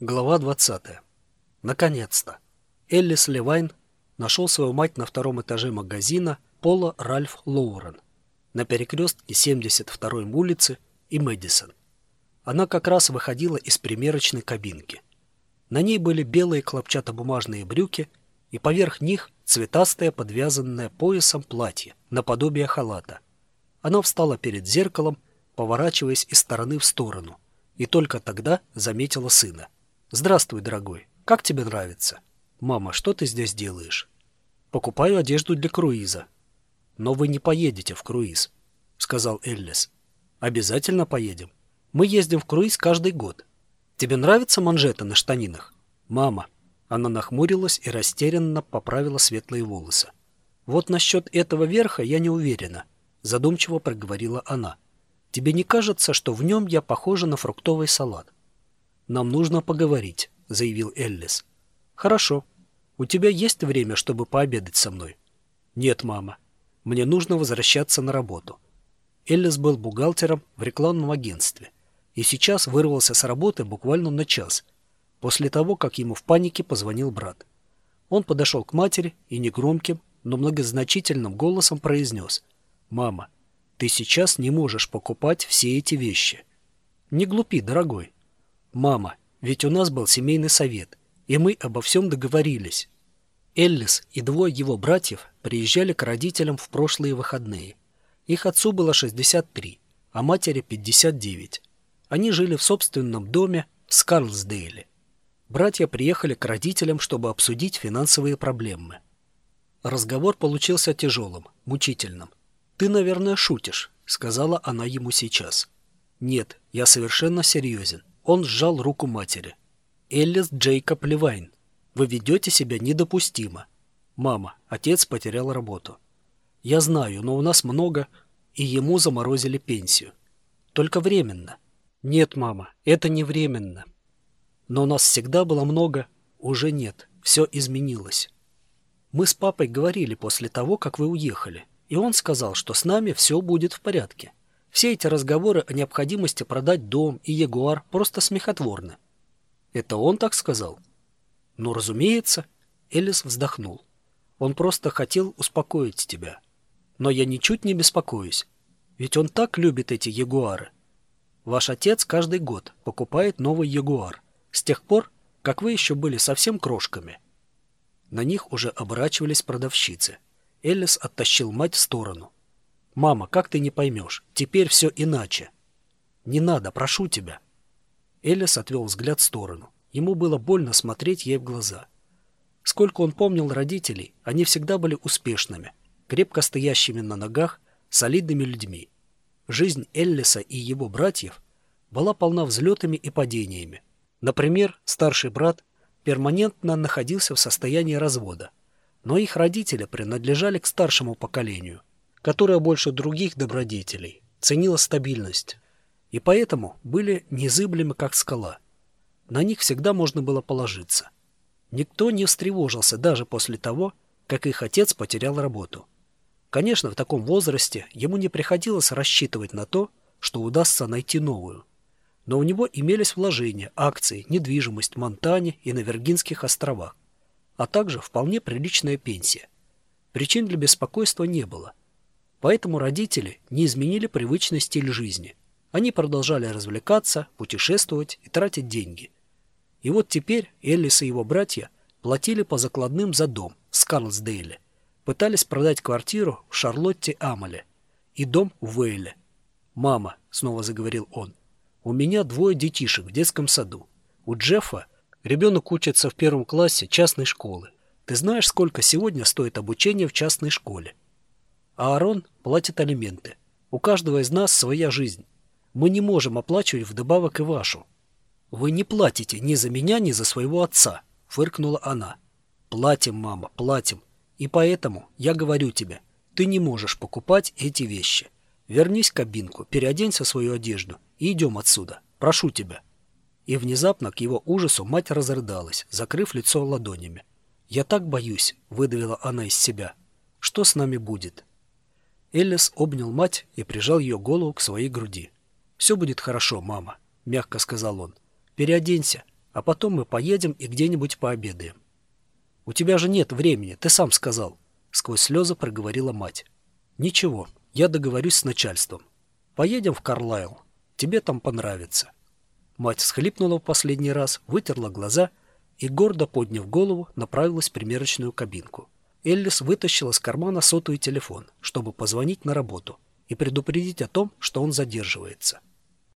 Глава 20. Наконец-то. Эллис Левайн нашел свою мать на втором этаже магазина Пола Ральф Лоурен на перекрестке 72-й улицы и Мэдисон. Она как раз выходила из примерочной кабинки. На ней были белые хлопчатобумажные брюки и поверх них цветастое подвязанное поясом платье наподобие халата. Она встала перед зеркалом, поворачиваясь из стороны в сторону, и только тогда заметила сына – «Здравствуй, дорогой. Как тебе нравится?» «Мама, что ты здесь делаешь?» «Покупаю одежду для круиза». «Но вы не поедете в круиз», — сказал Эллис. «Обязательно поедем. Мы ездим в круиз каждый год. Тебе нравятся манжеты на штанинах?» «Мама». Она нахмурилась и растерянно поправила светлые волосы. «Вот насчет этого верха я не уверена», — задумчиво проговорила она. «Тебе не кажется, что в нем я похожа на фруктовый салат?» «Нам нужно поговорить», — заявил Эллис. «Хорошо. У тебя есть время, чтобы пообедать со мной?» «Нет, мама. Мне нужно возвращаться на работу». Эллис был бухгалтером в рекламном агентстве и сейчас вырвался с работы буквально на час, после того, как ему в панике позвонил брат. Он подошел к матери и негромким, но многозначительным голосом произнес «Мама, ты сейчас не можешь покупать все эти вещи». «Не глупи, дорогой», «Мама, ведь у нас был семейный совет, и мы обо всем договорились». Эллис и двое его братьев приезжали к родителям в прошлые выходные. Их отцу было 63, а матери 59. Они жили в собственном доме в Скарлсдейле. Братья приехали к родителям, чтобы обсудить финансовые проблемы. Разговор получился тяжелым, мучительным. «Ты, наверное, шутишь», — сказала она ему сейчас. «Нет, я совершенно серьезен. Он сжал руку матери. «Эллис Джейкоб Левайн, вы ведете себя недопустимо. Мама, отец потерял работу. Я знаю, но у нас много, и ему заморозили пенсию. Только временно. Нет, мама, это не временно. Но у нас всегда было много, уже нет, все изменилось. Мы с папой говорили после того, как вы уехали, и он сказал, что с нами все будет в порядке. Все эти разговоры о необходимости продать дом и Ягуар просто смехотворны. Это он так сказал? Ну, разумеется. Элис вздохнул. Он просто хотел успокоить тебя. Но я ничуть не беспокоюсь. Ведь он так любит эти Ягуары. Ваш отец каждый год покупает новый Ягуар. С тех пор, как вы еще были совсем крошками. На них уже оборачивались продавщицы. Элис оттащил мать в сторону. «Мама, как ты не поймешь? Теперь все иначе». «Не надо, прошу тебя». Элис отвел взгляд в сторону. Ему было больно смотреть ей в глаза. Сколько он помнил родителей, они всегда были успешными, крепко стоящими на ногах, солидными людьми. Жизнь Эллиса и его братьев была полна взлетами и падениями. Например, старший брат перманентно находился в состоянии развода, но их родители принадлежали к старшему поколению, которая больше других добродетелей ценила стабильность, и поэтому были незыблемы, как скала. На них всегда можно было положиться. Никто не встревожился даже после того, как их отец потерял работу. Конечно, в таком возрасте ему не приходилось рассчитывать на то, что удастся найти новую. Но у него имелись вложения, акции, недвижимость в Монтане и на Виргинских островах, а также вполне приличная пенсия. Причин для беспокойства не было. Поэтому родители не изменили привычный стиль жизни. Они продолжали развлекаться, путешествовать и тратить деньги. И вот теперь Эллис и его братья платили по закладным за дом в Скарлсдейле, пытались продать квартиру в Шарлотте Амале и дом в Уэйле. «Мама», — снова заговорил он, — «у меня двое детишек в детском саду. У Джеффа ребенок учится в первом классе частной школы. Ты знаешь, сколько сегодня стоит обучение в частной школе?» А Аарон платит алименты. У каждого из нас своя жизнь. Мы не можем оплачивать вдобавок и вашу. Вы не платите ни за меня, ни за своего отца, фыркнула она. Платим, мама, платим. И поэтому я говорю тебе, ты не можешь покупать эти вещи. Вернись в кабинку, переоденься в свою одежду и идем отсюда. Прошу тебя. И внезапно к его ужасу мать разрыдалась, закрыв лицо ладонями. «Я так боюсь», — выдавила она из себя. «Что с нами будет?» Эллис обнял мать и прижал ее голову к своей груди. «Все будет хорошо, мама», — мягко сказал он. «Переоденься, А потом мы поедем и где-нибудь пообедаем. «У тебя же нет времени, ты сам сказал», — сквозь слезы проговорила мать. «Ничего, я договорюсь с начальством. Поедем в Карлайл. Тебе там понравится». Мать схлипнула в последний раз, вытерла глаза и, гордо подняв голову, направилась в примерочную кабинку. Эллис вытащил из кармана сотовый телефон, чтобы позвонить на работу и предупредить о том, что он задерживается.